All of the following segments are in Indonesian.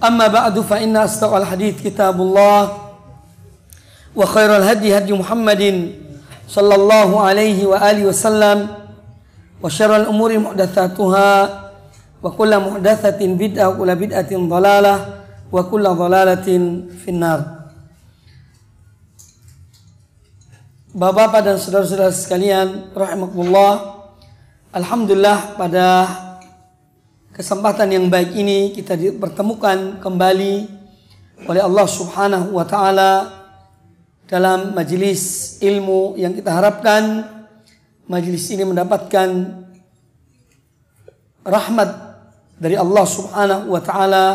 أما بعد فإن أصدق الحديث كتاب الله وخير الهدي هدي محمد صلى الله عليه وآله وسلم وشر الأمور محدثاتها وكل محدثة بدعة وكل بدعة ضلالة وكل ضلالة في النار Bapak-bapak dan saudara-saudara sekalian, rahimakumullah. Alhamdulillah pada kesempatan yang baik ini kita dipertemukan kembali oleh Allah Subhanahu wa taala dalam majelis ilmu yang kita harapkan majelis ini mendapatkan rahmat dari Allah Subhanahu wa taala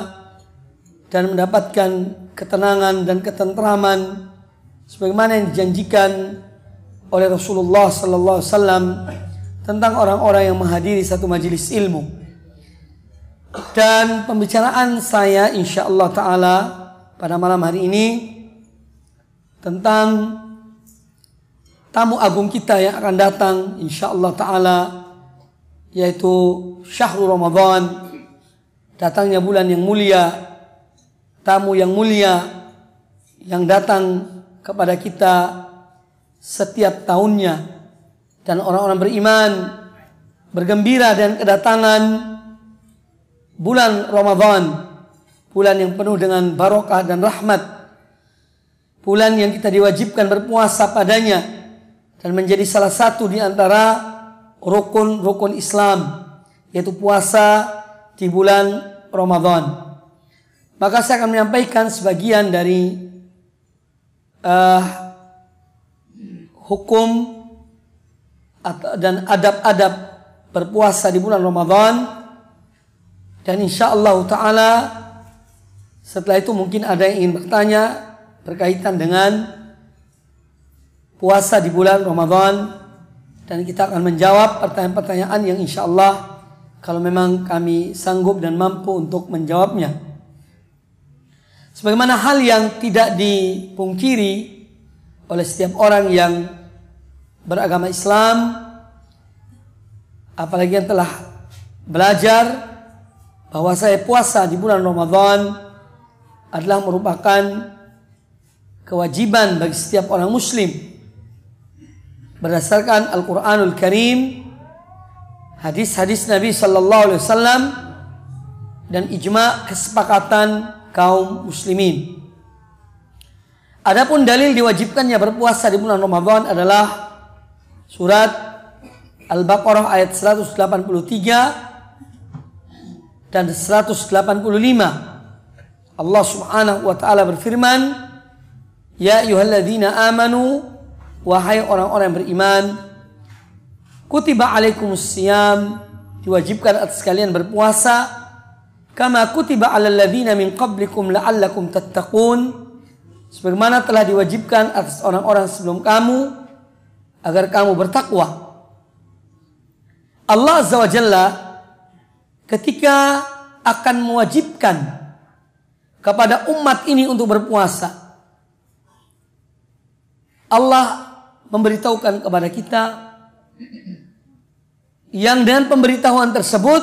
dan mendapatkan ketenangan dan ketentraman sebagaimana yang dijanjikan oleh Rasulullah sallallahu alaihi wasallam tentang orang-orang yang menghadiri satu majelis ilmu. Dan pembicaraan saya insya Allah Ta'ala pada malam hari ini tentang tamu agung kita yang akan datang insya Allah Ta'ala yaitu Syahrul Ramadan datangnya bulan yang mulia tamu yang mulia yang datang kepada kita setiap tahunnya. Dan orang-orang beriman bergembira dan kedatangan bulan Ramadan, bulan yang penuh dengan barokah dan rahmat, bulan yang kita diwajibkan berpuasa padanya dan menjadi salah satu di antara rukun-rukun Islam, yaitu puasa di bulan Ramadan. Maka saya akan menyampaikan sebagian dari uh, hukum dan adab-adab berpuasa di bulan Ramadan dan insya Allah Ta'ala setelah itu mungkin ada yang ingin bertanya berkaitan dengan puasa di bulan Ramadan dan kita akan menjawab pertanyaan-pertanyaan yang insya Allah kalau memang kami sanggup dan mampu untuk menjawabnya. Sebagaimana hal yang tidak dipungkiri oleh setiap orang yang beragama Islam, apalagi yang telah belajar bahwa saya puasa di bulan Ramadan adalah merupakan kewajiban bagi setiap orang muslim berdasarkan Al-Qur'anul Karim hadis-hadis Nabi sallallahu alaihi wasallam dan ijma kesepakatan kaum muslimin. Adapun dalil diwajibkannya berpuasa di bulan Ramadan adalah surat Al-Baqarah ayat 183 dan 185 Allah Subhanahu wa taala berfirman Ya ayyuhalladzina amanu wahai orang-orang yang beriman kutiba alaikumus siyam diwajibkan atas kalian berpuasa kama kutiba alal ladzina min qablikum la'allakum tattaqun sebagaimana telah diwajibkan atas orang-orang sebelum kamu agar kamu bertakwa. Allah Azza wa Jalla ketika akan mewajibkan kepada umat ini untuk berpuasa. Allah memberitahukan kepada kita yang dengan pemberitahuan tersebut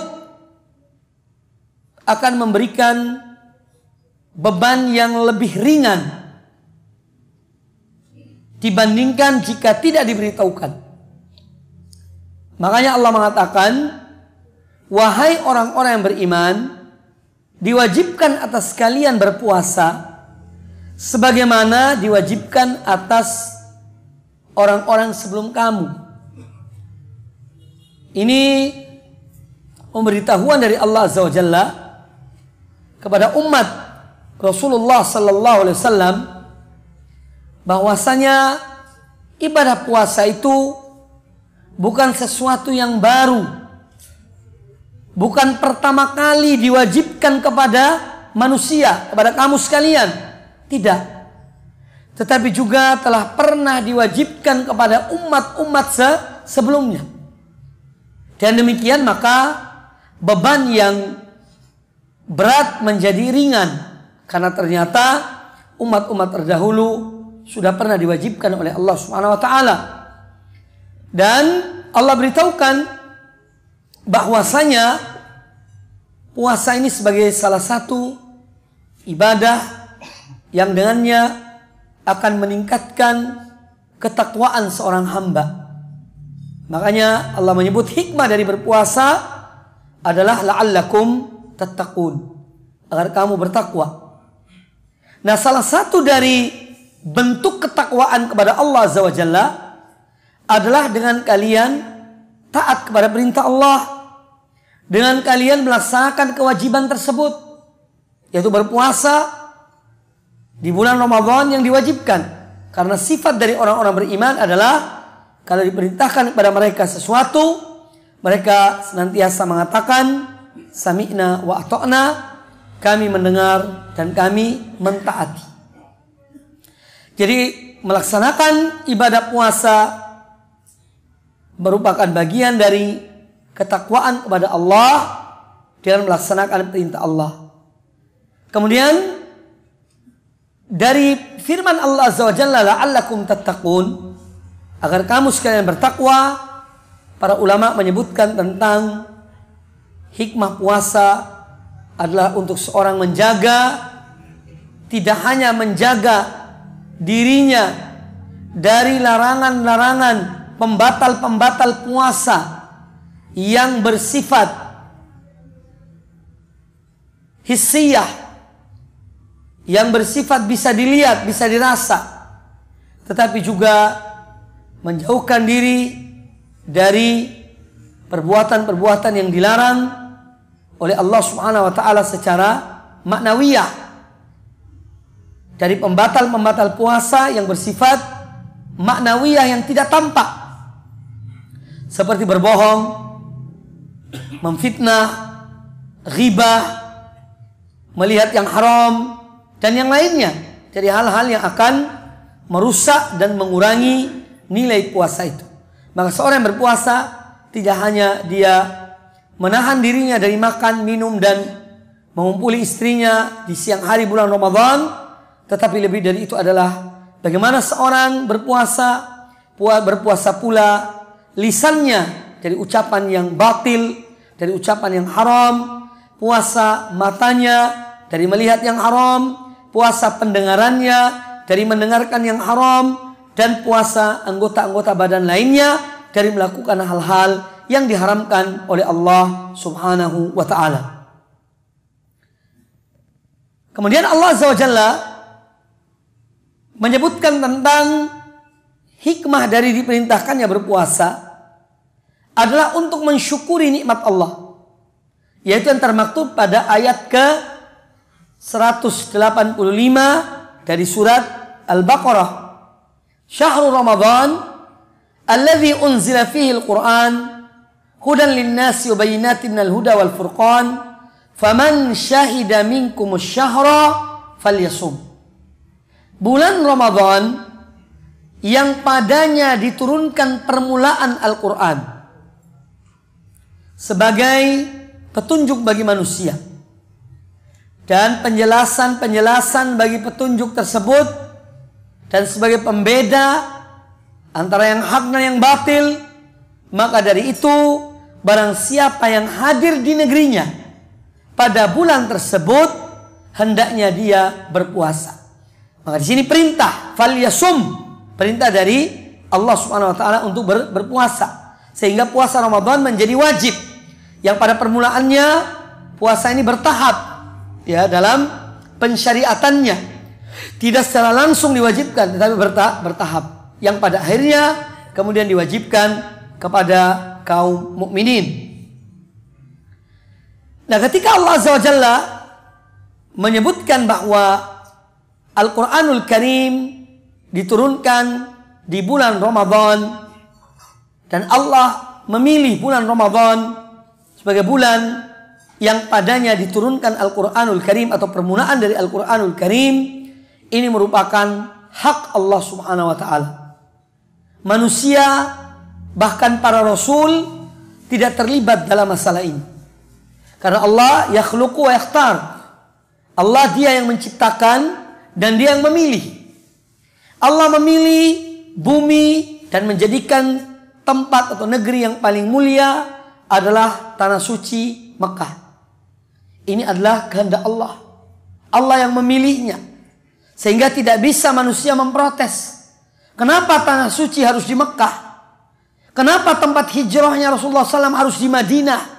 akan memberikan beban yang lebih ringan dibandingkan jika tidak diberitahukan. Makanya Allah mengatakan Wahai orang-orang yang beriman, diwajibkan atas kalian berpuasa sebagaimana diwajibkan atas orang-orang sebelum kamu. Ini pemberitahuan dari Allah Azza wa Jalla kepada umat Rasulullah sallallahu alaihi wasallam bahwasanya ibadah puasa itu bukan sesuatu yang baru bukan pertama kali diwajibkan kepada manusia, kepada kamu sekalian. Tidak. Tetapi juga telah pernah diwajibkan kepada umat-umat se sebelumnya. Dan demikian maka beban yang berat menjadi ringan. Karena ternyata umat-umat terdahulu sudah pernah diwajibkan oleh Allah taala. Dan Allah beritahukan bahwasanya puasa ini sebagai salah satu ibadah yang dengannya akan meningkatkan ketakwaan seorang hamba. Makanya Allah menyebut hikmah dari berpuasa adalah la'allakum tattaqun. Agar kamu bertakwa. Nah salah satu dari bentuk ketakwaan kepada Allah Azza wa Jalla adalah dengan kalian taat kepada perintah Allah. Dengan kalian melaksanakan kewajiban tersebut. Yaitu berpuasa di bulan Ramadan yang diwajibkan. Karena sifat dari orang-orang beriman adalah kalau diperintahkan kepada mereka sesuatu, mereka senantiasa mengatakan sami'na wa ato'na, kami mendengar dan kami mentaati. Jadi melaksanakan ibadah puasa merupakan bagian dari ketakwaan kepada Allah dengan melaksanakan perintah Allah. Kemudian dari firman Allah Azza wa Jalla la'allakum tattaqun agar kamu sekalian bertakwa para ulama menyebutkan tentang hikmah puasa adalah untuk seorang menjaga tidak hanya menjaga dirinya dari larangan-larangan pembatal-pembatal puasa yang bersifat hissiyah yang bersifat bisa dilihat, bisa dirasa tetapi juga menjauhkan diri dari perbuatan-perbuatan yang dilarang oleh Allah Subhanahu wa taala secara maknawiyah. Dari pembatal-pembatal puasa yang bersifat maknawiyah yang tidak tampak. Seperti berbohong, memfitnah, ghibah, melihat yang haram dan yang lainnya. Jadi hal-hal yang akan merusak dan mengurangi nilai puasa itu. Maka seorang yang berpuasa tidak hanya dia menahan dirinya dari makan, minum dan mengumpuli istrinya di siang hari bulan Ramadan, tetapi lebih dari itu adalah bagaimana seorang berpuasa, berpuasa pula lisannya dari ucapan yang batil, dari ucapan yang haram, puasa matanya dari melihat yang haram, puasa pendengarannya dari mendengarkan yang haram, dan puasa anggota-anggota badan lainnya dari melakukan hal-hal yang diharamkan oleh Allah Subhanahu wa taala. Kemudian Allah Azza wa Jalla menyebutkan tentang hikmah dari diperintahkannya berpuasa adalah untuk mensyukuri nikmat Allah. Yaitu yang termaktub pada ayat ke 185 dari surat Al-Baqarah. Syahrul Ramadan alladhi unzila fihi al-Qur'an hudan linnasi wa minal huda wal furqan faman syahida minkum syahra falyasum bulan Ramadan yang padanya diturunkan permulaan Al-Quran sebagai petunjuk bagi manusia dan penjelasan-penjelasan bagi petunjuk tersebut dan sebagai pembeda antara yang hak dan yang batil maka dari itu barang siapa yang hadir di negerinya pada bulan tersebut hendaknya dia berpuasa. Maka di sini perintah fal yasum perintah dari Allah Subhanahu wa taala untuk ber, berpuasa sehingga puasa Ramadan menjadi wajib. Yang pada permulaannya puasa ini bertahap ya dalam pensyariatannya. Tidak secara langsung diwajibkan tetapi bertahap. Yang pada akhirnya kemudian diwajibkan kepada kaum mukminin. Nah, ketika Allah Azza wa Jalla menyebutkan bahwa Al-Qur'anul Karim diturunkan di bulan Ramadan dan Allah memilih bulan Ramadan sebagai bulan yang padanya diturunkan Al-Quranul Karim atau permulaan dari Al-Quranul Karim ini merupakan hak Allah Subhanahu wa Ta'ala. Manusia, bahkan para rasul, tidak terlibat dalam masalah ini. Karena Allah yakhluqu wa yakhtar. Allah dia yang menciptakan dan dia yang memilih. Allah memilih bumi dan menjadikan tempat atau negeri yang paling mulia adalah tanah suci Mekah. Ini adalah kehendak Allah. Allah yang memilihnya. Sehingga tidak bisa manusia memprotes. Kenapa tanah suci harus di Mekah? Kenapa tempat hijrahnya Rasulullah SAW harus di Madinah?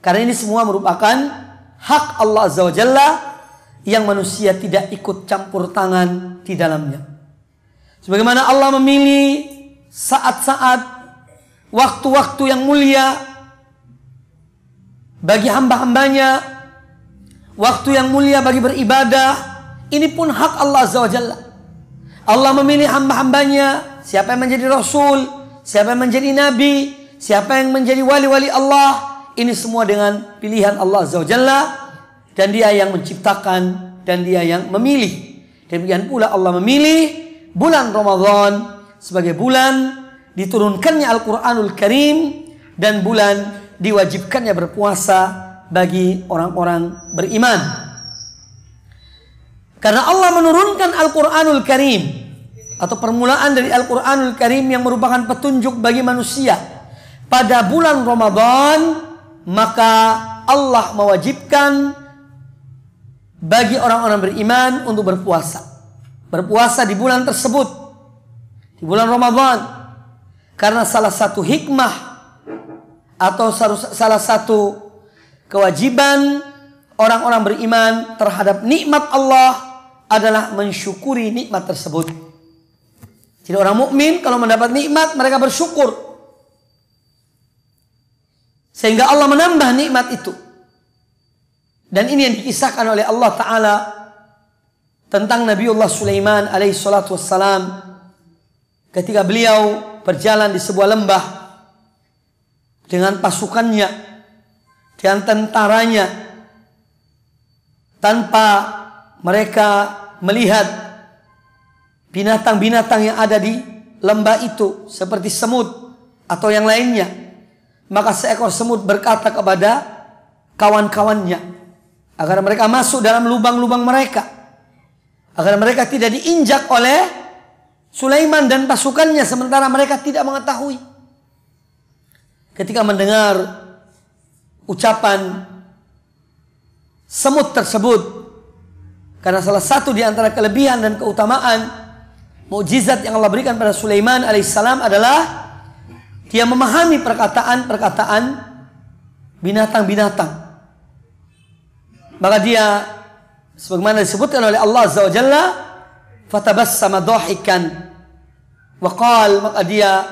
Karena ini semua merupakan hak Allah Azza wa Jalla yang manusia tidak ikut campur tangan di dalamnya. Sebagaimana Allah memilih saat-saat waktu-waktu yang mulia bagi hamba-hambanya, waktu yang mulia bagi beribadah, ini pun hak Allah Azza wa Jalla. Allah memilih hamba-hambanya, siapa yang menjadi rasul, siapa yang menjadi nabi, siapa yang menjadi wali-wali Allah, ini semua dengan pilihan Allah Azza wa Jalla dan dia yang menciptakan dan dia yang memilih. Demikian pula Allah memilih bulan Ramadan sebagai bulan diturunkannya Al-Qur'anul Karim dan bulan diwajibkannya berpuasa bagi orang-orang beriman. Karena Allah menurunkan Al-Qur'anul Karim atau permulaan dari Al-Qur'anul Karim yang merupakan petunjuk bagi manusia pada bulan Ramadan maka Allah mewajibkan bagi orang-orang beriman untuk berpuasa. Berpuasa di bulan tersebut di bulan Ramadan karena salah satu hikmah atau salah satu kewajiban orang-orang beriman terhadap nikmat Allah adalah mensyukuri nikmat tersebut. Jadi orang mukmin kalau mendapat nikmat mereka bersyukur. Sehingga Allah menambah nikmat itu. Dan ini yang dikisahkan oleh Allah Ta'ala tentang Nabiullah Sulaiman alaihi salatu wassalam ketika beliau berjalan di sebuah lembah dengan pasukannya dan tentaranya tanpa mereka melihat binatang-binatang yang ada di lembah itu seperti semut atau yang lainnya. Maka seekor semut berkata kepada kawan-kawannya agar mereka masuk dalam lubang-lubang mereka. Agar mereka tidak diinjak oleh Sulaiman dan pasukannya sementara mereka tidak mengetahui. Ketika mendengar ucapan semut tersebut karena salah satu di antara kelebihan dan keutamaan mukjizat yang Allah berikan pada Sulaiman alaihissalam adalah dia memahami perkataan-perkataan binatang-binatang. Maka dia sebagaimana disebutkan oleh Allah Azza wa Jalla, fatabassama dhahikan wa maka dia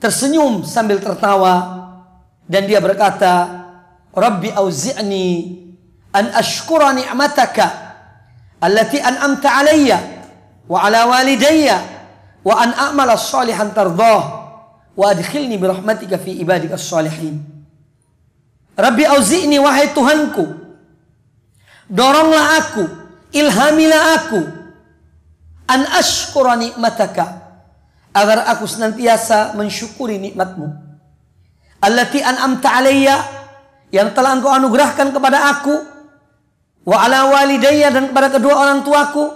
tersenyum sambil tertawa dan dia berkata, "Rabbi auzi'ni an ashkura ni'mataka allati an'amta 'alayya." wa ala walidayya wa an a'mala salihan tardah wa adkhilni bi rahmatika fi ibadika salihin Rabbi auzi'ni wahai Tuhanku doronglah aku ilhamilah aku an ashkura nikmataka. Agar aku senantiasa mensyukuri nikmatmu. Allati an'amta alayya yang telah engkau anugerahkan kepada aku. Wa ala walidayya dan kepada kedua orang tuaku.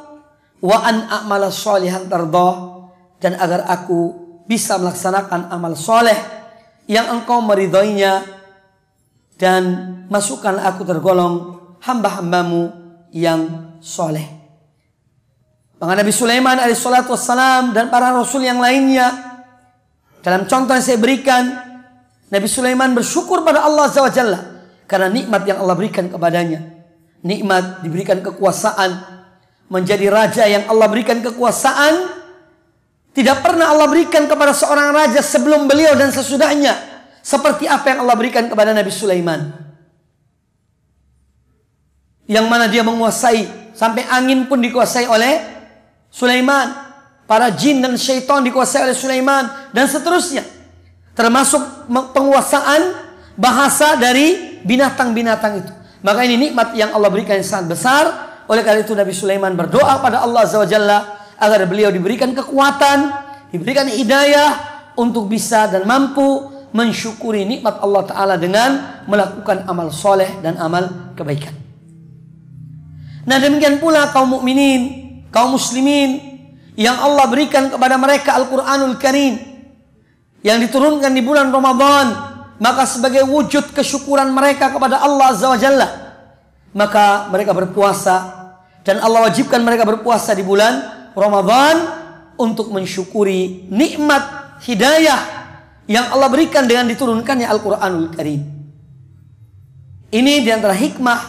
Wa an a'mala sholihan tardoh dan agar aku bisa melaksanakan amal soleh yang engkau meridhoinya. Dan masukkan aku tergolong hamba-hambamu yang soleh. Maka Nabi Sulaiman wassalam dan para rasul yang lainnya. Dalam contoh yang saya berikan Nabi Sulaiman bersyukur pada Allah Jalla karena nikmat yang Allah berikan kepadanya. Nikmat diberikan kekuasaan, menjadi raja yang Allah berikan kekuasaan tidak pernah Allah berikan kepada seorang raja sebelum beliau dan sesudahnya seperti apa yang Allah berikan kepada Nabi Sulaiman. Yang mana dia menguasai sampai angin pun dikuasai oleh Sulaiman para jin dan syaitan dikuasai oleh Sulaiman dan seterusnya termasuk penguasaan bahasa dari binatang-binatang itu. Maka ini nikmat yang Allah berikan yang sangat besar. Oleh karena itu Nabi Sulaiman berdoa pada Allah Azza agar beliau diberikan kekuatan, diberikan hidayah untuk bisa dan mampu mensyukuri nikmat Allah Ta'ala dengan melakukan amal soleh dan amal kebaikan. Nah demikian pula kaum mukminin, kaum muslimin yang Allah berikan kepada mereka Al-Quranul Karim yang diturunkan di bulan Ramadan maka sebagai wujud kesyukuran mereka kepada Allah Azza wa Jalla maka mereka berpuasa dan Allah wajibkan mereka berpuasa di bulan Ramadan untuk mensyukuri nikmat hidayah yang Allah berikan dengan diturunkannya Al-Qur'anul Karim. Ini di antara hikmah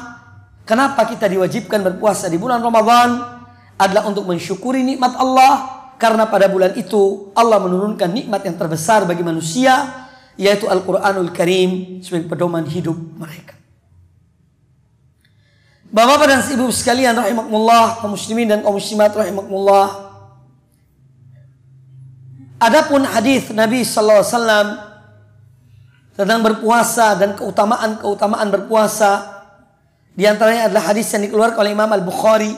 kenapa kita diwajibkan berpuasa di bulan Ramadan adalah untuk mensyukuri nikmat Allah karena pada bulan itu Allah menurunkan nikmat yang terbesar bagi manusia yaitu Al-Quranul Karim sebagai pedoman hidup mereka. Bapak-bapak dan ibu sekalian rahimakumullah, kaum muslimin dan kaum muslimat rahimakumullah. Adapun hadis Nabi sallallahu alaihi wasallam tentang berpuasa dan keutamaan-keutamaan berpuasa di antaranya adalah hadis yang dikeluarkan oleh Imam Al-Bukhari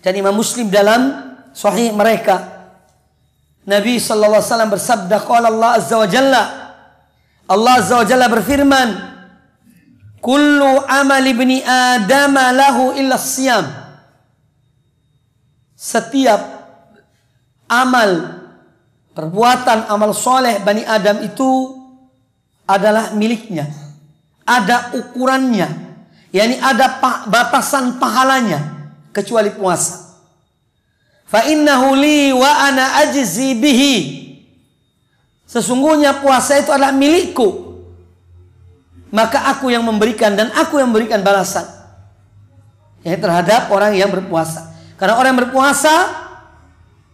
dan Imam Muslim dalam sahih mereka. Nabi sallallahu alaihi wasallam bersabda qala Allah azza wa jalla Allah Azza wa Jalla berfirman, "Kullu amal ibni Adam lahu illa siyam." Setiap amal perbuatan amal soleh Bani Adam itu adalah miliknya. Ada ukurannya. yakni ada batasan pahalanya kecuali puasa. Fa innahu li wa ana ajzi bihi. Sesungguhnya puasa itu adalah milikku. Maka aku yang memberikan dan aku yang memberikan balasan. Ya, terhadap orang yang berpuasa. Karena orang yang berpuasa,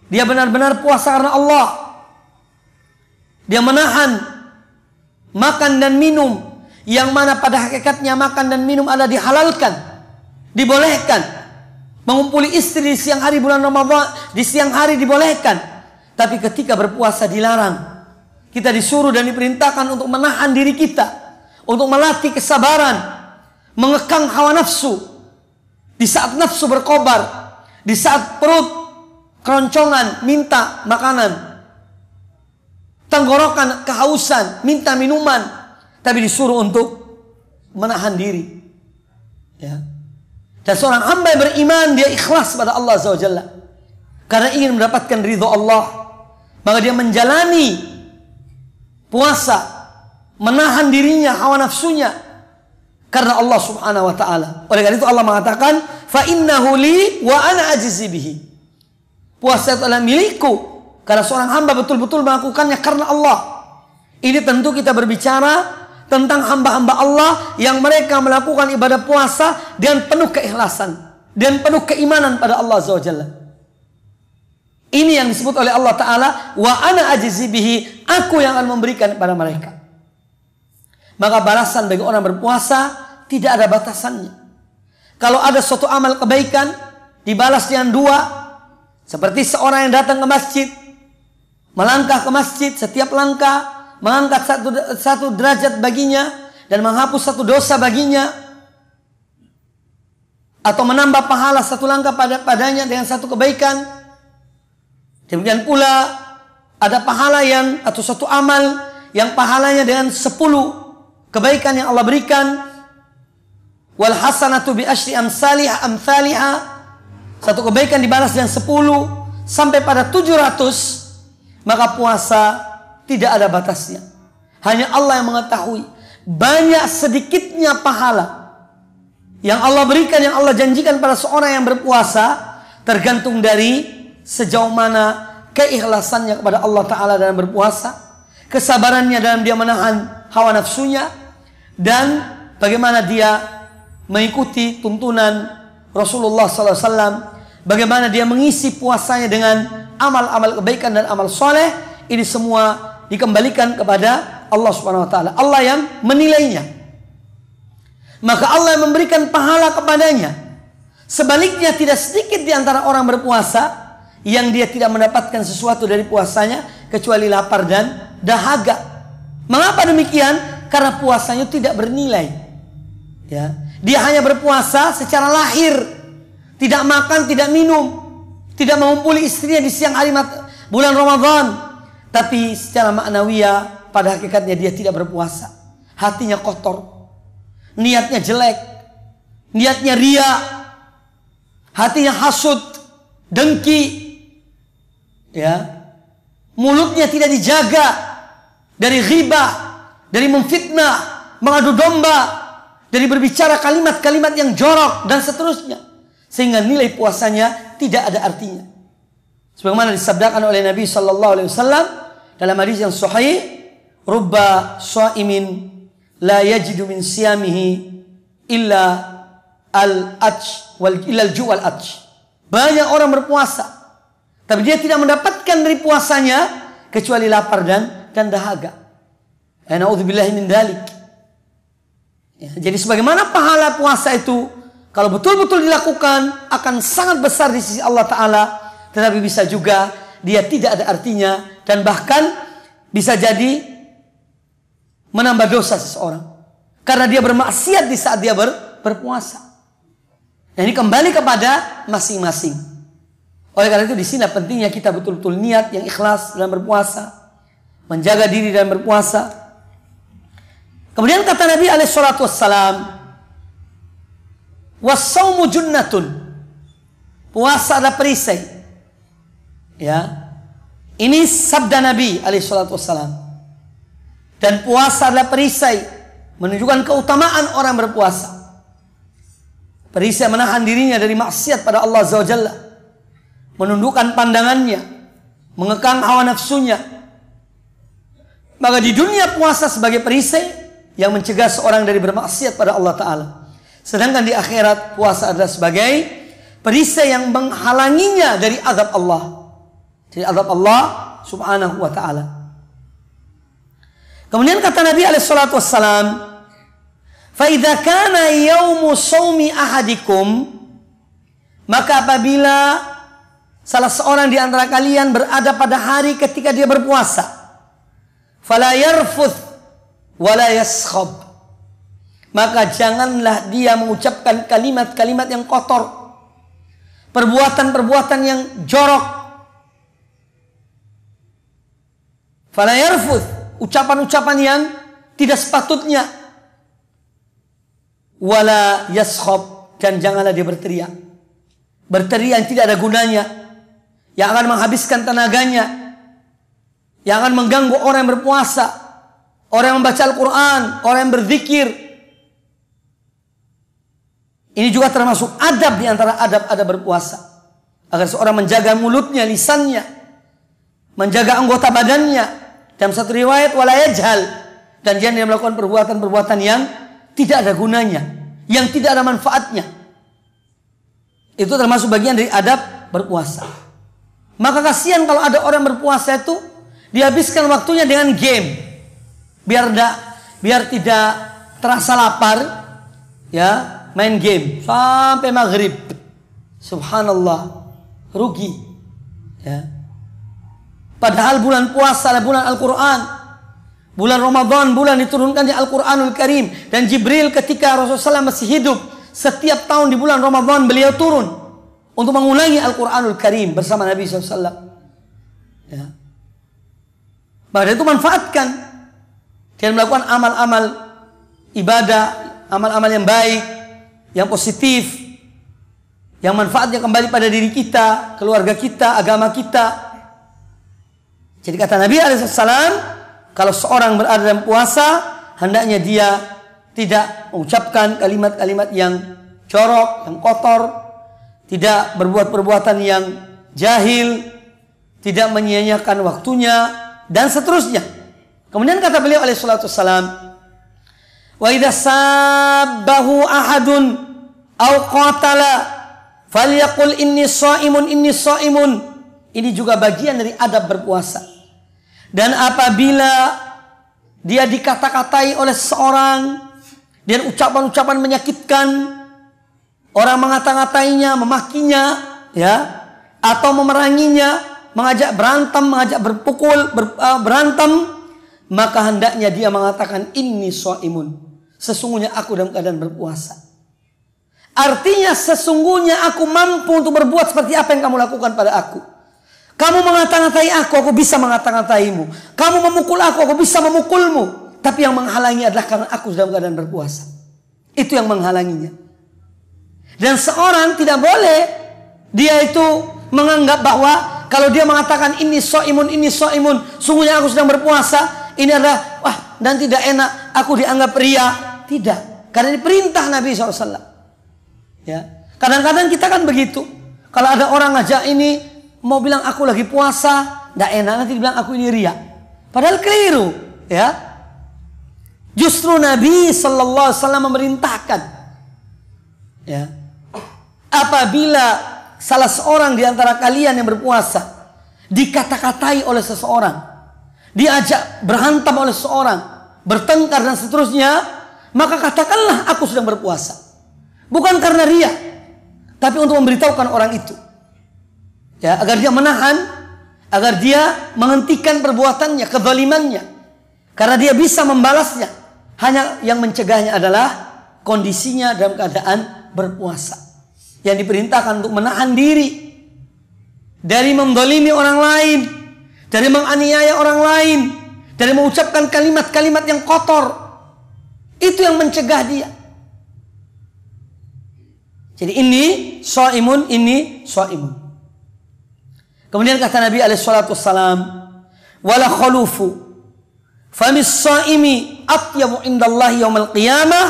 dia benar-benar puasa karena Allah. Dia menahan makan dan minum. Yang mana pada hakikatnya makan dan minum adalah dihalalkan. Dibolehkan. Mengumpuli istri di siang hari bulan Ramadan. Di siang hari dibolehkan. Tapi ketika berpuasa dilarang. Kita disuruh dan diperintahkan untuk menahan diri kita, untuk melatih kesabaran, mengekang hawa nafsu. Di saat nafsu berkobar, di saat perut keroncongan minta makanan, tenggorokan kehausan, minta minuman, tapi disuruh untuk menahan diri. Ya. Dan seorang hamba yang beriman dia ikhlas pada Allah Azza Karena ingin mendapatkan ridho Allah, maka dia menjalani puasa, menahan dirinya hawa nafsunya karena Allah Subhanahu wa taala. Oleh karena itu Allah mengatakan, "Fa innahu li wa ana ajzi bihi." Puasa itu adalah milikku karena seorang hamba betul-betul melakukannya karena Allah. Ini tentu kita berbicara tentang hamba-hamba Allah yang mereka melakukan ibadah puasa dengan penuh keikhlasan dan penuh keimanan pada Allah Azza. Ini yang disebut oleh Allah Ta'ala. Wa ana ajizi bihi. Aku yang akan memberikan kepada mereka. Maka balasan bagi orang berpuasa tidak ada batasannya. Kalau ada suatu amal kebaikan dibalas dengan dua. Seperti seorang yang datang ke masjid. Melangkah ke masjid setiap langkah. Mengangkat satu, satu derajat baginya. Dan menghapus satu dosa baginya. Atau menambah pahala satu langkah pada padanya dengan satu kebaikan Demikian pula ada pahala yang atau satu amal yang pahalanya dengan sepuluh kebaikan yang Allah berikan. Wal hasanatu bi asyri amsalihah amsalihah. Satu kebaikan dibalas dengan sepuluh sampai pada tujuh ratus. Maka puasa tidak ada batasnya. Hanya Allah yang mengetahui banyak sedikitnya pahala yang Allah berikan yang Allah janjikan pada seorang yang berpuasa tergantung dari sejauh mana keikhlasannya kepada Allah Ta'ala dalam berpuasa, kesabarannya dalam dia menahan hawa nafsunya, dan bagaimana dia mengikuti tuntunan Rasulullah SAW, bagaimana dia mengisi puasanya dengan amal-amal kebaikan dan amal soleh, ini semua dikembalikan kepada Allah Subhanahu Wa Taala. Allah yang menilainya. Maka Allah yang memberikan pahala kepadanya. Sebaliknya tidak sedikit di antara orang berpuasa yang dia tidak mendapatkan sesuatu dari puasanya kecuali lapar dan dahaga. Mengapa demikian? Karena puasanya tidak bernilai. Ya, dia hanya berpuasa secara lahir, tidak makan, tidak minum, tidak mengumpuli istrinya di siang hari bulan Ramadan, tapi secara maknawiyah pada hakikatnya dia tidak berpuasa. Hatinya kotor, niatnya jelek, niatnya ria, hatinya hasut, dengki, ya, mulutnya tidak dijaga dari ghibah, dari memfitnah, mengadu domba, dari berbicara kalimat-kalimat yang jorok dan seterusnya. Sehingga nilai puasanya tidak ada artinya. Sebagaimana disabdakan oleh Nabi sallallahu alaihi wasallam dalam hadis yang sahih rubba shaimin la yajidu min siyamihi illa al aj wal illa al ju wal aj banyak orang berpuasa tapi dia tidak mendapatkan dari puasanya kecuali lapar dan dan dahaga. A'udzubillahi min dalik. Ya, jadi sebagaimana pahala puasa itu kalau betul-betul dilakukan akan sangat besar di sisi Allah Ta'ala. Tetapi bisa juga dia tidak ada artinya. Dan bahkan bisa jadi menambah dosa seseorang. Karena dia bermaksiat di saat dia ber, berpuasa. Nah ini kembali kepada masing-masing. Oleh karena itu di sini pentingnya kita betul-betul niat yang ikhlas dalam berpuasa. Menjaga diri dalam berpuasa Kemudian kata Nabi alaihissalatu wassalam, Wassaumu junnatun. Puasa ada perisai. Ya. Ini sabda Nabi alaihissalatu wassalam. Dan puasa adalah perisai. Menunjukkan keutamaan orang berpuasa. Perisai menahan dirinya dari maksiat pada Allah Azza. Menundukkan pandangannya. Mengekang hawa nafsunya. Maka di dunia puasa sebagai perisai yang mencegah seorang dari bermaksiat pada Allah Ta'ala. Sedangkan di akhirat puasa adalah sebagai perisai yang menghalanginya dari azab Allah. Dari azab Allah subhanahu wa ta'ala. Kemudian kata Nabi alaihissalatu wassalam, فَإِذَا كَانَ يَوْمُ صَوْمِ أَحَدِكُمْ Maka apabila salah seorang di antara kalian berada pada hari ketika dia berpuasa, فَلَا يَرْفُثْ wala yaskhab. Maka janganlah dia mengucapkan kalimat-kalimat yang kotor. Perbuatan-perbuatan yang jorok. Fala yarfuth. Ucapan-ucapan yang tidak sepatutnya. Wala yaskhab. Dan janganlah dia berteriak. Berteriak yang tidak ada gunanya. Yang akan menghabiskan tenaganya. Yang akan mengganggu orang yang berpuasa orang yang membaca Al-Quran, orang yang berzikir. Ini juga termasuk adab di antara adab-adab berpuasa. Agar seorang menjaga mulutnya, lisannya, menjaga anggota badannya. Dalam satu riwayat, walayajhal. Dan jangan dia melakukan perbuatan-perbuatan yang tidak ada gunanya. Yang tidak ada manfaatnya. Itu termasuk bagian dari adab berpuasa. Maka kasihan kalau ada orang berpuasa itu dihabiskan waktunya dengan game biar tidak biar tidak terasa lapar ya main game sampai maghrib subhanallah rugi ya padahal bulan puasa adalah bulan Al-Quran bulan Ramadan bulan diturunkannya Al-Quranul Karim dan Jibril ketika Rasulullah SAW masih hidup setiap tahun di bulan Ramadan beliau turun untuk mengulangi Al-Quranul Karim bersama Nabi SAW ya. Maka itu manfaatkan dan melakukan amal-amal ibadah, amal-amal yang baik, yang positif, yang manfaatnya kembali pada diri kita, keluarga kita, agama kita. Jadi kata Nabi Alaihissalam, kalau seorang berada dalam puasa, hendaknya dia tidak mengucapkan kalimat-kalimat yang corok, yang kotor, tidak berbuat perbuatan yang jahil, tidak menyia-nyiakan waktunya, dan seterusnya. Kemudian kata beliau alaihi salatu wassalam, "Wa idza sabbahu ahadun aw qatala falyaqul inni shaimun inni shaimun." Ini juga bagian dari adab berpuasa. Dan apabila dia dikata-katai oleh seorang dan ucapan-ucapan menyakitkan, orang mengata-ngatainya, memakinya, ya, atau memeranginya, mengajak berantem, mengajak berpukul, ber, uh, berantem, maka hendaknya dia mengatakan ini soimun. sesungguhnya aku dalam keadaan berpuasa. Artinya sesungguhnya aku mampu untuk berbuat seperti apa yang kamu lakukan pada aku. Kamu mengata-ngatai aku, aku bisa mengata-ngataimu. Kamu memukul aku, aku bisa memukulmu. Tapi yang menghalangi adalah karena aku dalam keadaan berpuasa. Itu yang menghalanginya. Dan seorang tidak boleh dia itu menganggap bahwa kalau dia mengatakan ini so imun ini so imun, sungguhnya aku sedang berpuasa, ini adalah wah dan tidak enak, aku dianggap ria. Tidak, karena ini perintah Nabi SAW. Ya, kadang-kadang kita kan begitu. Kalau ada orang ngajak ini mau bilang aku lagi puasa, tidak enak nanti bilang aku ini ria. Padahal keliru, ya. Justru Nabi Sallallahu Alaihi Wasallam memerintahkan, ya, apabila salah seorang di antara kalian yang berpuasa dikata-katai oleh seseorang, diajak berhantam oleh seseorang, bertengkar dan seterusnya, maka katakanlah aku sedang berpuasa. Bukan karena ria, tapi untuk memberitahukan orang itu. Ya, agar dia menahan, agar dia menghentikan perbuatannya, kezalimannya. Karena dia bisa membalasnya. Hanya yang mencegahnya adalah kondisinya dalam keadaan berpuasa yang diperintahkan untuk menahan diri dari mendolimi orang lain, dari menganiaya orang lain, dari mengucapkan kalimat-kalimat yang kotor. Itu yang mencegah dia. Jadi ini so'imun, ini so'imun. Kemudian kata Nabi alaihissalam, wala khalufu famis sa'imi atyabu indallahi yawmal qiyamah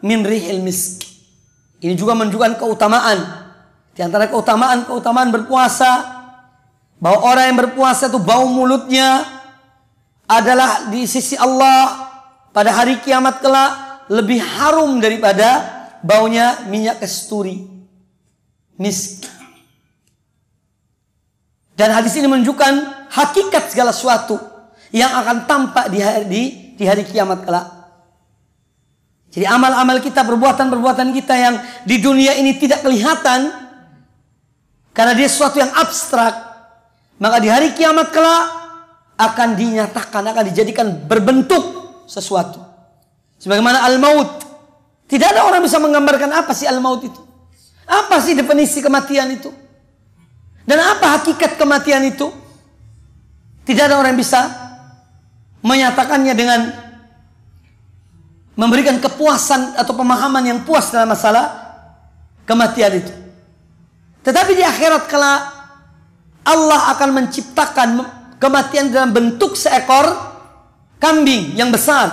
min rihil misk. Ini juga menunjukkan keutamaan. Di antara keutamaan-keutamaan berpuasa bahwa orang yang berpuasa itu bau mulutnya adalah di sisi Allah pada hari kiamat kelak lebih harum daripada baunya minyak kesturi. Misk. Dan hadis ini menunjukkan hakikat segala sesuatu yang akan tampak di hari, di, di hari kiamat kelak. Jadi amal-amal kita, perbuatan-perbuatan kita yang di dunia ini tidak kelihatan karena dia sesuatu yang abstrak, maka di hari kiamat kelak akan dinyatakan, akan dijadikan berbentuk sesuatu. Sebagaimana al-maut. Tidak ada orang bisa menggambarkan apa sih al-maut itu. Apa sih definisi kematian itu? Dan apa hakikat kematian itu? Tidak ada orang yang bisa menyatakannya dengan memberikan kepuasan atau pemahaman yang puas dalam masalah kematian itu. Tetapi di akhirat kala Allah akan menciptakan kematian dalam bentuk seekor kambing yang besar.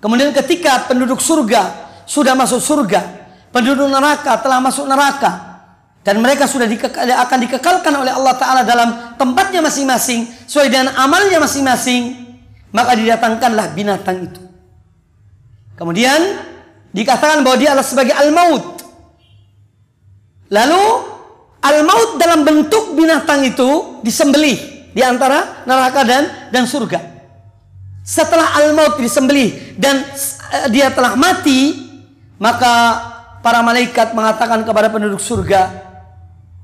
Kemudian ketika penduduk surga sudah masuk surga, penduduk neraka telah masuk neraka dan mereka sudah dikekal, akan dikekalkan oleh Allah Taala dalam tempatnya masing-masing sesuai dengan amalnya masing-masing, maka didatangkanlah binatang itu. Kemudian dikatakan bahwa dia adalah sebagai al-maut. Lalu al-maut dalam bentuk binatang itu disembelih di antara neraka dan dan surga. Setelah al-maut disembelih dan uh, dia telah mati, maka para malaikat mengatakan kepada penduduk surga,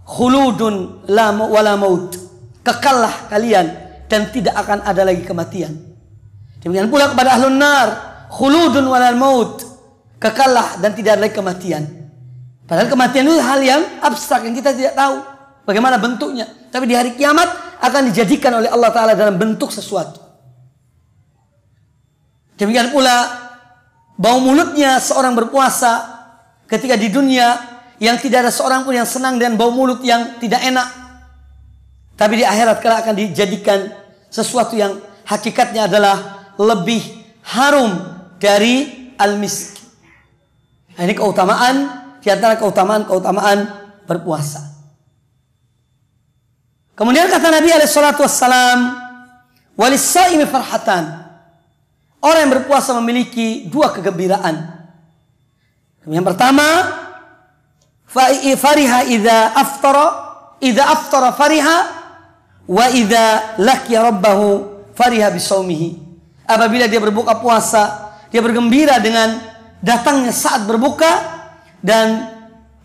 "Khuludun la wala maut." Kekallah kalian dan tidak akan ada lagi kematian. Demikian pula kepada ahlun nar, khuludun walal maut kekallah dan tidak ada lagi kematian padahal kematian itu hal yang abstrak yang kita tidak tahu bagaimana bentuknya tapi di hari kiamat akan dijadikan oleh Allah taala dalam bentuk sesuatu demikian pula bau mulutnya seorang berpuasa ketika di dunia yang tidak ada seorang pun yang senang dengan bau mulut yang tidak enak tapi di akhirat kala akan dijadikan sesuatu yang hakikatnya adalah lebih harum dari al-misk. Nah, ini keutamaan di antara keutamaan-keutamaan berpuasa. Kemudian kata Nabi alaihi salatu wassalam, "Walis-saimi farhatan." Orang yang berpuasa memiliki dua kegembiraan. Yang pertama, fariha idza aftara, idza aftara fariha wa idza laqiya rabbahu fariha bisaumihi. Apabila dia berbuka puasa, dia bergembira dengan datangnya saat berbuka dan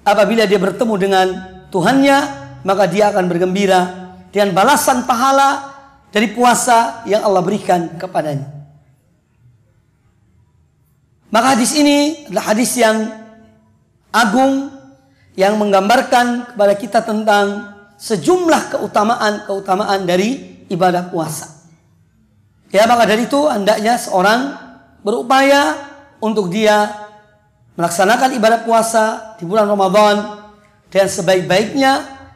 apabila dia bertemu dengan Tuhannya maka dia akan bergembira dengan balasan pahala dari puasa yang Allah berikan kepadanya. Maka hadis ini adalah hadis yang agung yang menggambarkan kepada kita tentang sejumlah keutamaan-keutamaan dari ibadah puasa. Ya maka dari itu hendaknya seorang berupaya untuk dia melaksanakan ibadah puasa di bulan Ramadan dan sebaik-baiknya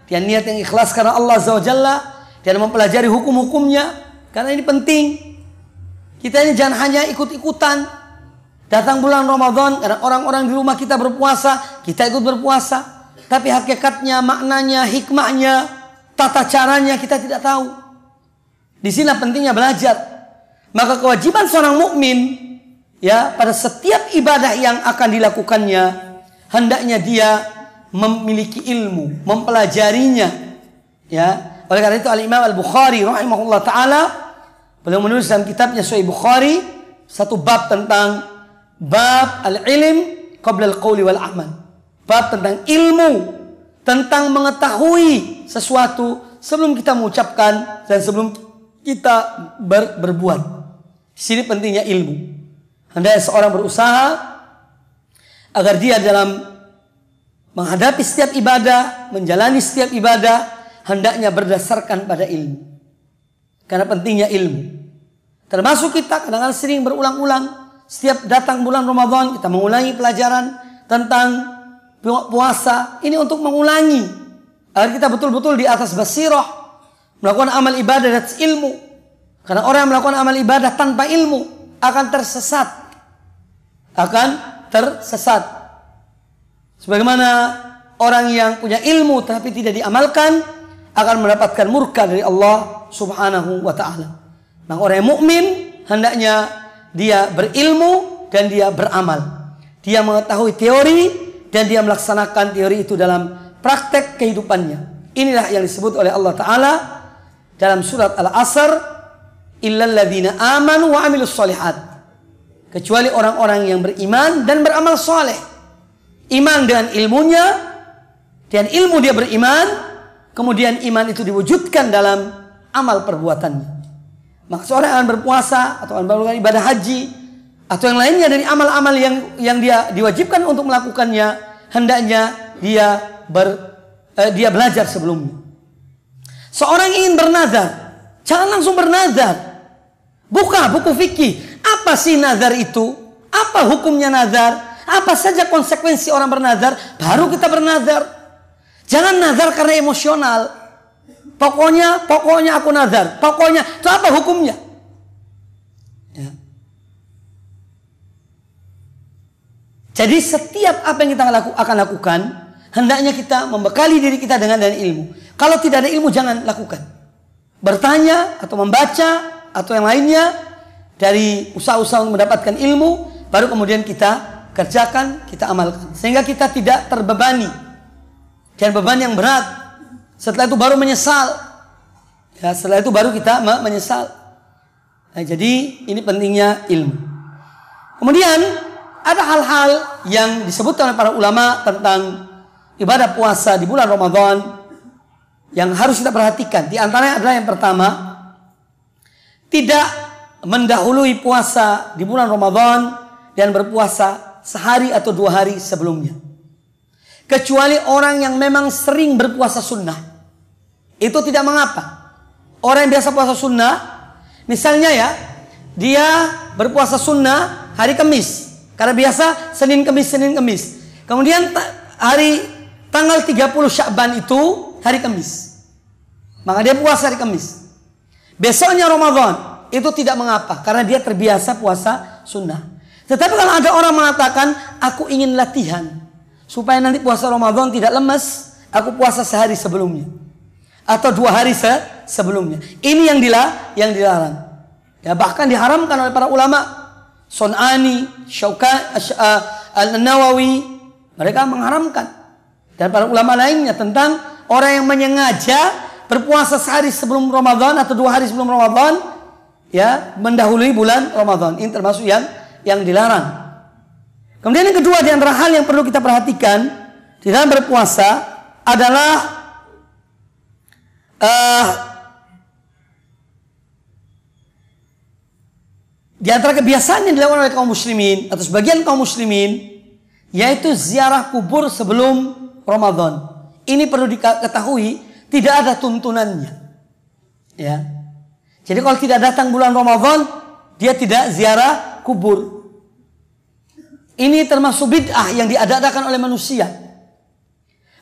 dia niat yang ikhlas karena Allah Jalla dan mempelajari hukum-hukumnya karena ini penting. Kita ini jangan hanya ikut-ikutan Datang bulan Ramadan, orang-orang di rumah kita berpuasa, kita ikut berpuasa. Tapi hakikatnya, maknanya, hikmahnya, tata caranya kita tidak tahu. Di sini pentingnya belajar. Maka kewajiban seorang mukmin ya pada setiap ibadah yang akan dilakukannya hendaknya dia memiliki ilmu, mempelajarinya. Ya, oleh karena itu Al Imam Al Bukhari rahimahullah taala beliau menulis dalam kitabnya Sahih Bukhari satu bab tentang Bab al-ilm qabla al-qawli wal amal. Bab tentang ilmu, tentang mengetahui sesuatu sebelum kita mengucapkan dan sebelum kita ber, berbuat. Di sini pentingnya ilmu. Hendaknya seorang berusaha agar dia dalam menghadapi setiap ibadah, menjalani setiap ibadah, hendaknya berdasarkan pada ilmu. Karena pentingnya ilmu. Termasuk kita kadang-kadang sering berulang-ulang setiap datang bulan Ramadan kita mengulangi pelajaran tentang puasa. Ini untuk mengulangi agar kita betul-betul di atas basirah melakukan amal ibadah dan ilmu. Karena orang yang melakukan amal ibadah tanpa ilmu akan tersesat. Akan tersesat. Sebagaimana orang yang punya ilmu tapi tidak diamalkan akan mendapatkan murka dari Allah Subhanahu wa taala. Nah, orang yang mukmin hendaknya dia berilmu dan dia beramal. Dia mengetahui teori dan dia melaksanakan teori itu dalam praktek kehidupannya. Inilah yang disebut oleh Allah Ta'ala dalam surat Al-Asr. Illalladzina amanu wa amilus solihat. Kecuali orang-orang yang beriman dan beramal soleh. Iman dengan ilmunya. Dan ilmu dia beriman. Kemudian iman itu diwujudkan dalam amal perbuatannya. Maka seorang akan berpuasa atau akan melakukan ibadah haji atau yang lainnya dari amal-amal yang yang dia diwajibkan untuk melakukannya hendaknya dia ber eh, dia belajar sebelumnya. Seorang ingin bernazar, jangan langsung bernazar. Buka buku fikih. Apa sih nazar itu? Apa hukumnya nazar? Apa saja konsekuensi orang bernazar? Baru kita bernazar. Jangan nazar karena emosional. Pokoknya, pokoknya aku nazar. Pokoknya, itu apa hukumnya? Ya. Jadi setiap apa yang kita laku, akan lakukan, hendaknya kita membekali diri kita dengan dan ilmu. Kalau tidak ada ilmu, jangan lakukan. Bertanya atau membaca atau yang lainnya dari usaha-usaha untuk mendapatkan ilmu, baru kemudian kita kerjakan, kita amalkan. Sehingga kita tidak terbebani. Dan beban yang berat setelah itu baru menyesal. Ya, setelah itu baru kita menyesal. Nah, jadi ini pentingnya ilmu. Kemudian ada hal-hal yang disebutkan oleh para ulama tentang ibadah puasa di bulan Ramadan yang harus kita perhatikan. Di antaranya adalah yang pertama, tidak mendahului puasa di bulan Ramadan dan berpuasa sehari atau dua hari sebelumnya. Kecuali orang yang memang sering berpuasa sunnah. Itu tidak mengapa. Orang yang biasa puasa sunnah, misalnya ya, dia berpuasa sunnah hari Kamis. Karena biasa Senin Kamis, Senin Kamis. Kemudian hari tanggal 30 Syakban itu hari Kamis. Maka dia puasa hari Kamis. Besoknya Ramadan, itu tidak mengapa. Karena dia terbiasa puasa sunnah. Tetapi kalau ada orang mengatakan, aku ingin latihan supaya nanti puasa Ramadan tidak lemas, aku puasa sehari sebelumnya atau dua hari se sebelumnya. Ini yang dilah yang dilarang. Ya bahkan diharamkan oleh para ulama Sonani, Syaukan, uh, Al-Nawawi, mereka mengharamkan. Dan para ulama lainnya tentang orang yang menyengaja berpuasa sehari sebelum Ramadan atau dua hari sebelum Ramadan, ya mendahului bulan Ramadan. Ini termasuk yang yang dilarang. Kemudian yang kedua di antara hal yang perlu kita perhatikan di dalam berpuasa adalah uh, Di antara kebiasaan yang dilakukan oleh kaum muslimin atau sebagian kaum muslimin yaitu ziarah kubur sebelum Ramadan. Ini perlu diketahui tidak ada tuntunannya. Ya. Jadi kalau tidak datang bulan Ramadan, dia tidak ziarah kubur. Ini termasuk bid'ah yang diadakan oleh manusia.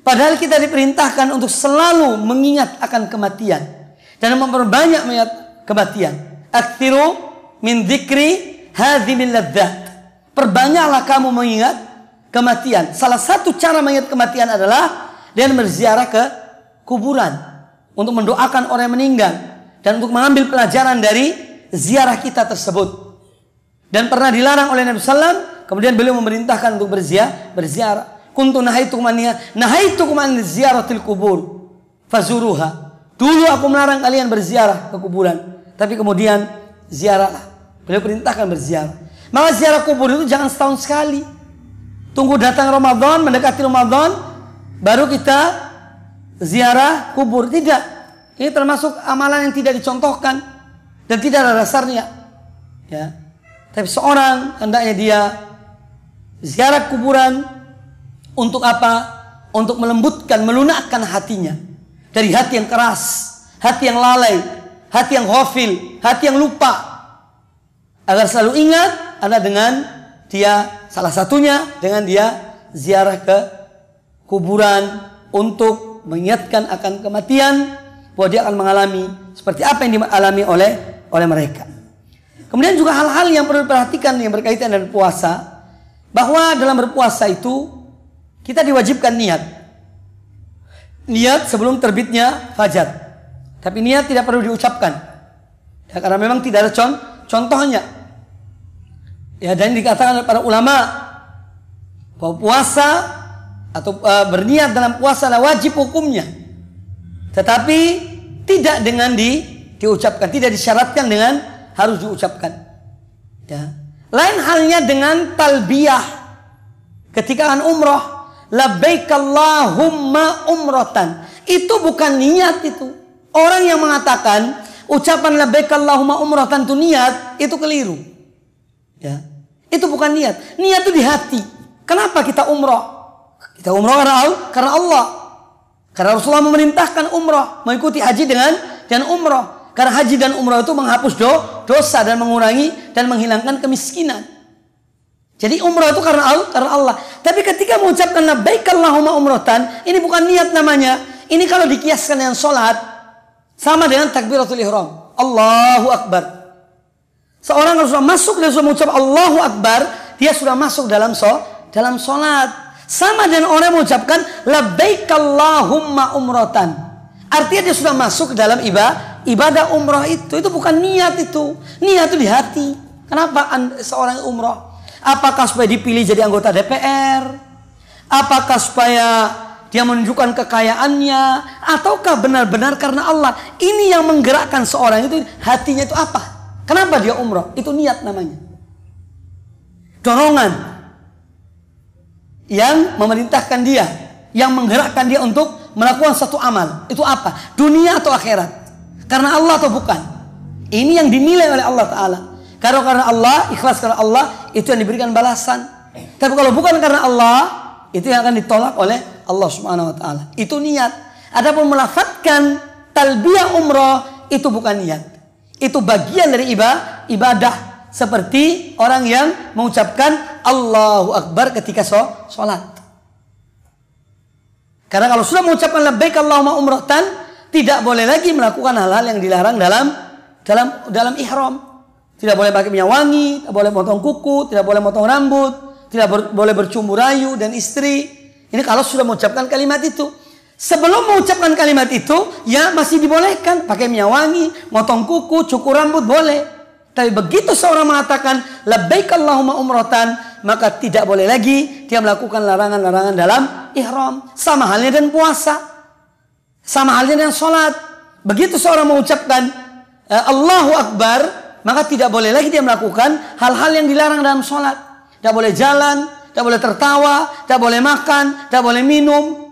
Padahal kita diperintahkan untuk selalu mengingat akan kematian dan memperbanyak mengingat kematian. Aktiru min dzikri hadhimil ladzat. Perbanyaklah kamu mengingat kematian. Salah satu cara mengingat kematian adalah dengan berziarah ke kuburan untuk mendoakan orang yang meninggal dan untuk mengambil pelajaran dari ziarah kita tersebut. Dan pernah dilarang oleh Nabi Sallam, kemudian beliau memerintahkan untuk berziarah. Kuntu nahaitukum anha, nahaitukum an ziyaratil kubur. Fazuruha. Dulu aku melarang kalian berziarah ke kuburan, tapi kemudian ziarahlah. Beliau perintahkan berziarah. Maka ziarah kubur itu jangan setahun sekali. Tunggu datang Ramadan, mendekati Ramadan, baru kita ziarah kubur. Tidak. Ini termasuk amalan yang tidak dicontohkan dan tidak ada dasarnya. Ya. Tapi seorang hendaknya dia ziarah kuburan untuk apa? Untuk melembutkan, melunakkan hatinya dari hati yang keras, hati yang lalai, hati yang ghafil, hati yang lupa. Agar selalu ingat ada dengan dia salah satunya dengan dia ziarah ke kuburan untuk mengingatkan akan kematian bahwa dia akan mengalami seperti apa yang dialami oleh oleh mereka. Kemudian juga hal-hal yang perlu diperhatikan yang berkaitan dengan puasa bahwa dalam berpuasa itu kita diwajibkan niat. Niat sebelum terbitnya fajar. Tapi niat tidak perlu diucapkan. Ya, karena memang tidak ada con contohnya. Ya, dan dikatakan oleh para ulama bahwa puasa atau uh, berniat dalam puasa adalah wajib hukumnya. Tetapi tidak dengan di diucapkan, tidak disyaratkan dengan harus diucapkan. Ya. Lain halnya dengan talbiyah ketika akan umroh labbaik Allahumma umrotan. Itu bukan niat itu. Orang yang mengatakan ucapan labbaik Allahumma umrotan itu niat, itu keliru. Ya. Itu bukan niat. Niat itu di hati. Kenapa kita umroh? Kita umroh karena Allah. Karena Allah. Karena Rasulullah memerintahkan umroh. Mengikuti haji dengan dan umroh. Karena haji dan umroh itu menghapus do, dosa dan mengurangi dan menghilangkan kemiskinan. Jadi umrah itu karena Allah, karena Allah. Tapi ketika mengucapkan labbaik Allahumma umrotan, ini bukan niat namanya. Ini kalau dikiaskan dengan sholat, sama dengan takbiratul ihram. Allahu Akbar. Seorang kalau sudah masuk dan sudah mengucap Allahu Akbar, dia sudah masuk dalam so, dalam sholat. Sama dengan orang yang mengucapkan labbaik Allahumma umrotan. Artinya dia sudah masuk dalam ibadah, ibadah umroh itu. Itu bukan niat itu. Niat itu di hati. Kenapa seorang umroh? Apakah supaya dipilih jadi anggota DPR? Apakah supaya dia menunjukkan kekayaannya? Ataukah benar-benar karena Allah? Ini yang menggerakkan seorang itu hatinya itu apa? Kenapa dia umroh? Itu niat namanya. Dorongan yang memerintahkan dia, yang menggerakkan dia untuk melakukan satu amal. Itu apa? Dunia atau akhirat? Karena Allah atau bukan? Ini yang dinilai oleh Allah Ta'ala. Karena karena Allah, ikhlas karena Allah, itu yang diberikan balasan. Tapi kalau bukan karena Allah, itu yang akan ditolak oleh Allah Subhanahu wa taala. Itu niat. Adapun melafatkan talbiyah umroh itu bukan niat. Itu bagian dari ibadah, seperti orang yang mengucapkan Allahu Akbar ketika sholat. Karena kalau sudah mengucapkan labbaik Allahumma umrohtan, tidak boleh lagi melakukan hal-hal yang dilarang dalam dalam dalam ihram. Tidak boleh pakai minyak wangi, tidak boleh potong kuku, tidak boleh potong rambut, tidak ber, boleh bercumbu rayu dan istri. Ini kalau sudah mengucapkan kalimat itu. Sebelum mengucapkan kalimat itu, ya masih dibolehkan pakai minyak wangi, motong kuku, cukur rambut boleh. Tapi begitu seorang mengatakan labbaik Allahumma umrotan, maka tidak boleh lagi dia melakukan larangan-larangan dalam ihram. Sama halnya dengan puasa. Sama halnya dengan sholat. Begitu seorang mengucapkan Allahu Akbar, maka tidak boleh lagi dia melakukan hal-hal yang dilarang dalam sholat. Tidak boleh jalan, tidak boleh tertawa, tidak boleh makan, tidak boleh minum.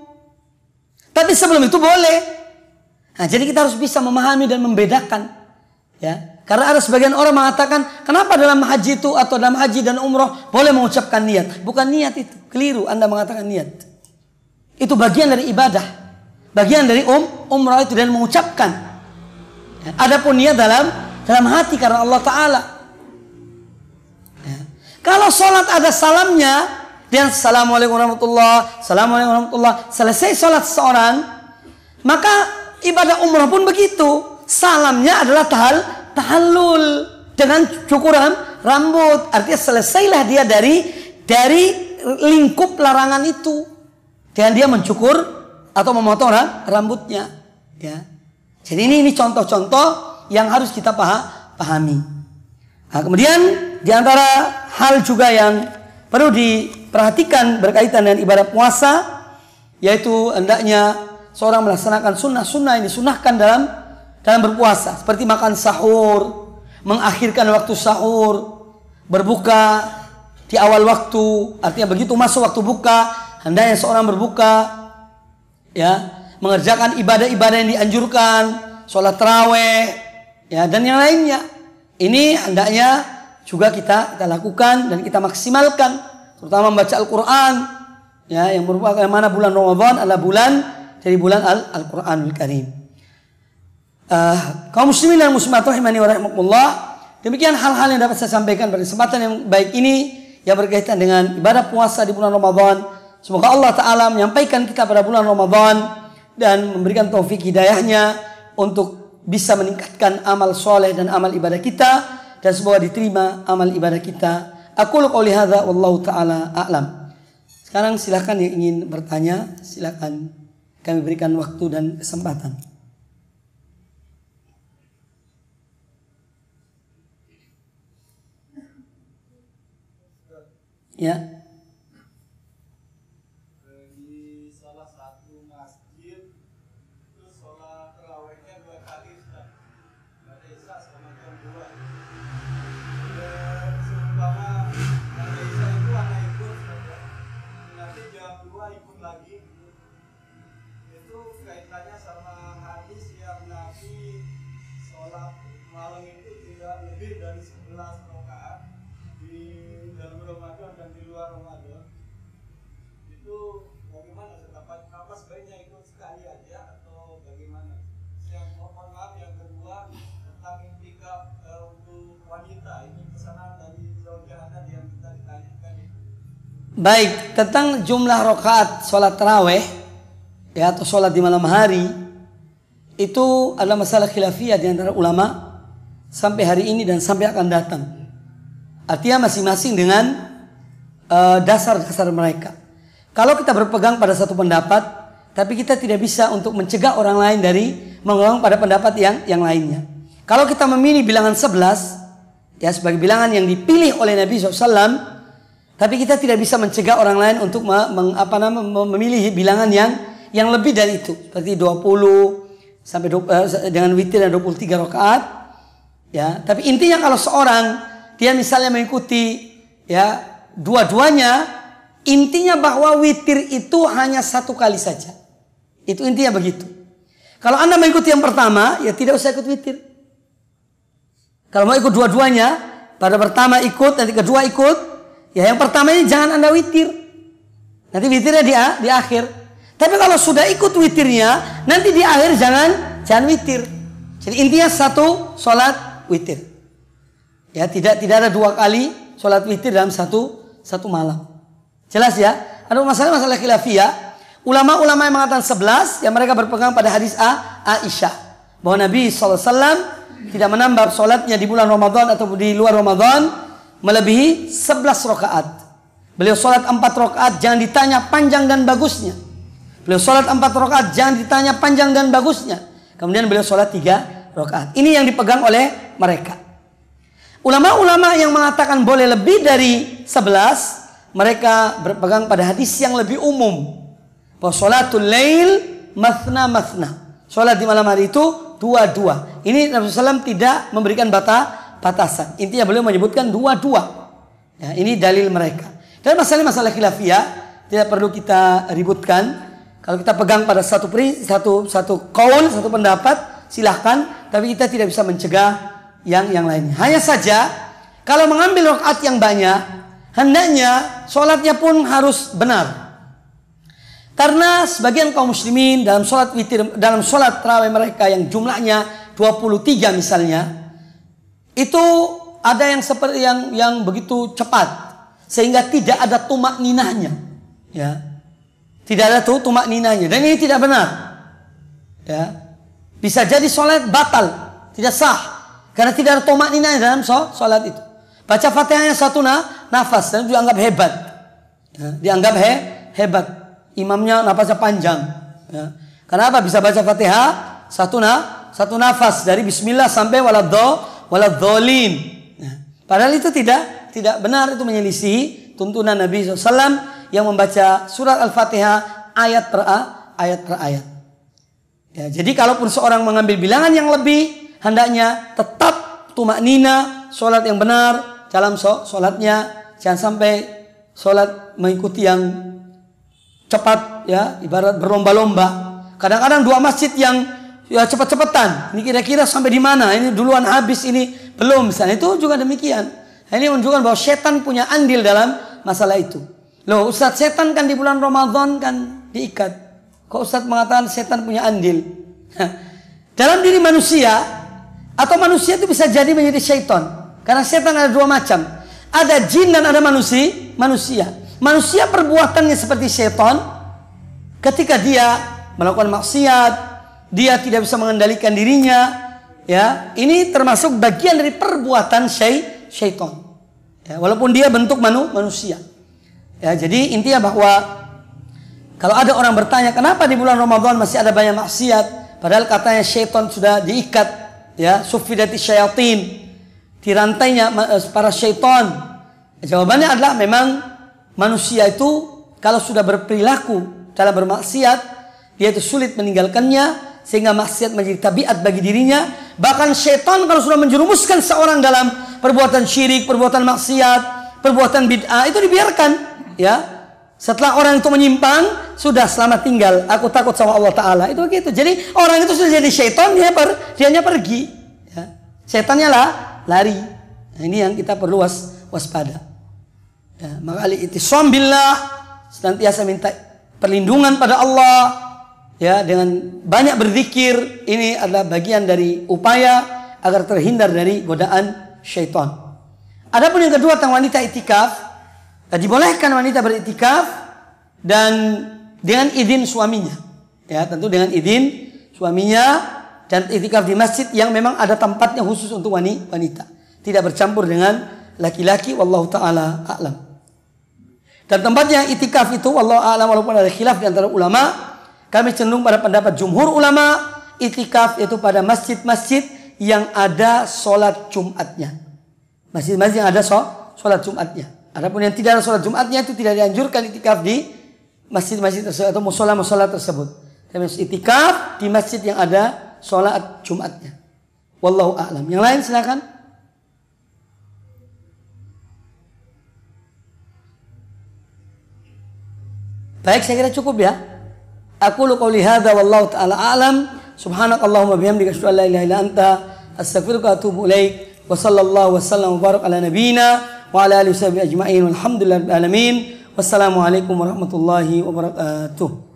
Tapi sebelum itu boleh. Nah, jadi kita harus bisa memahami dan membedakan. Ya, Karena ada sebagian orang mengatakan, kenapa dalam haji itu atau dalam haji dan umroh boleh mengucapkan niat? Bukan niat itu, keliru Anda mengatakan niat. Itu bagian dari ibadah. Bagian dari um, umroh itu dan mengucapkan. Ya. Adapun niat dalam dalam hati karena Allah Taala. Ya. Kalau sholat ada salamnya, dan assalamualaikum warahmatullah, assalamualaikum warahmatullah, selesai sholat seorang, maka ibadah umroh pun begitu. Salamnya adalah tahal tahallul dengan cukuran rambut. Artinya selesailah dia dari dari lingkup larangan itu. Dan dia mencukur atau memotong rambutnya. Ya. Jadi ini ini contoh-contoh yang harus kita pahami. Nah, kemudian di antara hal juga yang perlu diperhatikan berkaitan dengan ibadah puasa yaitu hendaknya seorang melaksanakan sunnah-sunnah ini disunahkan dalam dalam berpuasa seperti makan sahur, mengakhirkan waktu sahur, berbuka di awal waktu, artinya begitu masuk waktu buka, hendaknya seorang berbuka ya, mengerjakan ibadah-ibadah yang dianjurkan, sholat terawih ya dan yang lainnya. Ini hendaknya juga kita kita lakukan dan kita maksimalkan, terutama membaca Al-Qur'an ya yang merupakan mana bulan Ramadan adalah bulan dari bulan Al-Qur'anul Karim uh, kaum muslimin dan muslimat rahimani wa rahimakumullah. Demikian hal-hal yang dapat saya sampaikan pada kesempatan yang baik ini yang berkaitan dengan ibadah puasa di bulan Ramadan. Semoga Allah Ta'ala menyampaikan kita pada bulan Ramadan dan memberikan taufik hidayahnya untuk bisa meningkatkan amal soleh dan amal ibadah kita dan semoga diterima amal ibadah kita. Aku qouli hadza wallahu taala a'lam. Sekarang silahkan yang ingin bertanya, silahkan kami berikan waktu dan kesempatan. Ya. Baik, tentang jumlah rokaat sholat terawih ya atau sholat di malam hari itu adalah masalah khilafiyah di antara ulama sampai hari ini dan sampai akan datang. Artinya masing-masing dengan uh, dasar-dasar mereka. Kalau kita berpegang pada satu pendapat, tapi kita tidak bisa untuk mencegah orang lain dari mengulang pada pendapat yang yang lainnya. Kalau kita memilih bilangan 11 ya sebagai bilangan yang dipilih oleh Nabi SAW, tapi kita tidak bisa mencegah orang lain untuk meng, apa nama, memilih bilangan yang yang lebih dari itu, seperti 20 sampai 20, uh, eh, dengan witir dan 23 rakaat. Ya, tapi intinya kalau seorang dia misalnya mengikuti ya dua-duanya, intinya bahwa witir itu hanya satu kali saja. Itu intinya begitu. Kalau Anda mengikuti yang pertama, ya tidak usah ikut witir. Kalau mau ikut dua-duanya, pada pertama ikut, nanti kedua ikut, ya yang pertama ini jangan Anda witir. Nanti witirnya di, di akhir. Tapi kalau sudah ikut witirnya, nanti di akhir jangan jangan witir. Jadi intinya satu sholat witir. Ya, tidak tidak ada dua kali sholat witir dalam satu satu malam. Jelas ya? Ada masalah-masalah khilafiyah. Ulama-ulama yang mengatakan sebelas, yang mereka berpegang pada hadis A, Aisyah. Bahwa Nabi SAW tidak menambah sholatnya di bulan Ramadan atau di luar Ramadan melebihi sebelas rakaat. Beliau sholat empat rakaat jangan ditanya panjang dan bagusnya. Beliau sholat empat rakaat jangan ditanya panjang dan bagusnya. Kemudian beliau sholat tiga rakaat. Ini yang dipegang oleh mereka. Ulama-ulama yang mengatakan boleh lebih dari 11, mereka berpegang pada hadis yang lebih umum. Bahwa sholatul lail mathna mathna. Sholat di malam hari itu dua-dua. Ini Nabi SAW tidak memberikan bata, batasan. Intinya beliau menyebutkan dua-dua. Ya, ini dalil mereka. Dan masalah-masalah khilafiyah tidak perlu kita ributkan. Kalau kita pegang pada satu satu satu kaul, satu pendapat, silahkan. Tapi kita tidak bisa mencegah yang yang lainnya. Hanya saja kalau mengambil rakaat yang banyak, hendaknya sholatnya pun harus benar. Karena sebagian kaum muslimin dalam sholat witir, dalam sholat terawih mereka yang jumlahnya 23 misalnya, itu ada yang seperti yang yang begitu cepat. Sehingga tidak ada tumak ninahnya, ya, tidak ada tuh tumak ninahnya. Dan ini tidak benar, ya, bisa jadi sholat batal, tidak sah. Karena tidak ada tumak ninahnya dalam sholat itu. Baca fatihahnya satu nah, nafas. Dan dianggap hebat, ya, dianggap he, hebat. Imamnya nafasnya panjang. Ya. Kenapa bisa baca Fatihah? Satu na satu nafas. Dari Bismillah sampai waladho waladholin. Ya. Padahal itu tidak tidak benar itu menyelisih tuntunan Nabi SAW yang membaca surat Al-Fatihah ayat per ayat per ayat. Ya, jadi kalaupun seorang mengambil bilangan yang lebih, hendaknya tetap tumak nina, sholat yang benar dalam sholatnya, jangan sampai sholat mengikuti yang cepat ya ibarat berlomba-lomba kadang-kadang dua masjid yang ya cepat-cepatan. Ini kira-kira sampai di mana? Ini duluan habis ini belum. Misalnya itu juga demikian. Ini menunjukkan bahwa setan punya andil dalam masalah itu. Loh Ustadz setan kan di bulan Ramadan kan diikat. Kok Ustadz mengatakan setan punya andil? Dalam diri manusia atau manusia itu bisa jadi menjadi syaitan. Karena setan ada dua macam. Ada jin dan ada manusia manusia. Manusia perbuatannya seperti setan ketika dia melakukan maksiat, dia tidak bisa mengendalikan dirinya, ya. Ini termasuk bagian dari perbuatan syai syaitan. Ya, walaupun dia bentuk manu, manusia. Ya, jadi intinya bahwa kalau ada orang bertanya kenapa di bulan Ramadan masih ada banyak maksiat, padahal katanya syaitan sudah diikat, ya, sufidati syayatin, dirantainya eh, para syaitan. Jawabannya adalah memang Manusia itu kalau sudah berperilaku dalam bermaksiat, dia itu sulit meninggalkannya sehingga maksiat menjadi tabiat bagi dirinya. Bahkan setan kalau sudah menjerumuskan seorang dalam perbuatan syirik, perbuatan maksiat, perbuatan bid'ah itu dibiarkan, ya. Setelah orang itu menyimpang, sudah selamat tinggal. Aku takut sama Allah Taala. Itu begitu. Jadi orang itu sudah jadi setan, dia per, dianya pergi. Ya. Setannya lah lari. Nah, ini yang kita perlu was, waspada. Ya, maka itisam billah senantiasa minta perlindungan pada Allah ya dengan banyak berzikir ini adalah bagian dari upaya agar terhindar dari godaan syaitan. Adapun yang kedua tentang wanita itikaf, ya, dibolehkan wanita beritikaf dan dengan izin suaminya. Ya, tentu dengan izin suaminya dan itikaf di masjid yang memang ada tempatnya khusus untuk wanita. Tidak bercampur dengan laki-laki wallahu taala a'lam. Dan tempatnya itikaf itu Allah alam walaupun ada khilaf di antara ulama, kami cenderung pada pendapat jumhur ulama itikaf itu pada masjid-masjid yang ada sholat Jumatnya. Masjid-masjid yang ada sholat Jumatnya. Adapun yang tidak ada sholat Jumatnya itu tidak dianjurkan itikaf di masjid-masjid tersebut atau musola-musola tersebut. Tapi itikaf di masjid yang ada sholat Jumatnya. Wallahu a'lam. Yang lain silakan. Baik, saya kira cukup ya. Aku lu qauli hadza wallahu taala alam. Subhanakallahumma bihamdika asyhadu an la ilaha illa anta astaghfiruka wa atubu ilaik. Wa sallallahu wasallam wa barak ala nabiyyina wa ala alihi washabihi ajma'in. Walhamdulillahil alamin. Wassalamualaikum warahmatullahi wabarakatuh.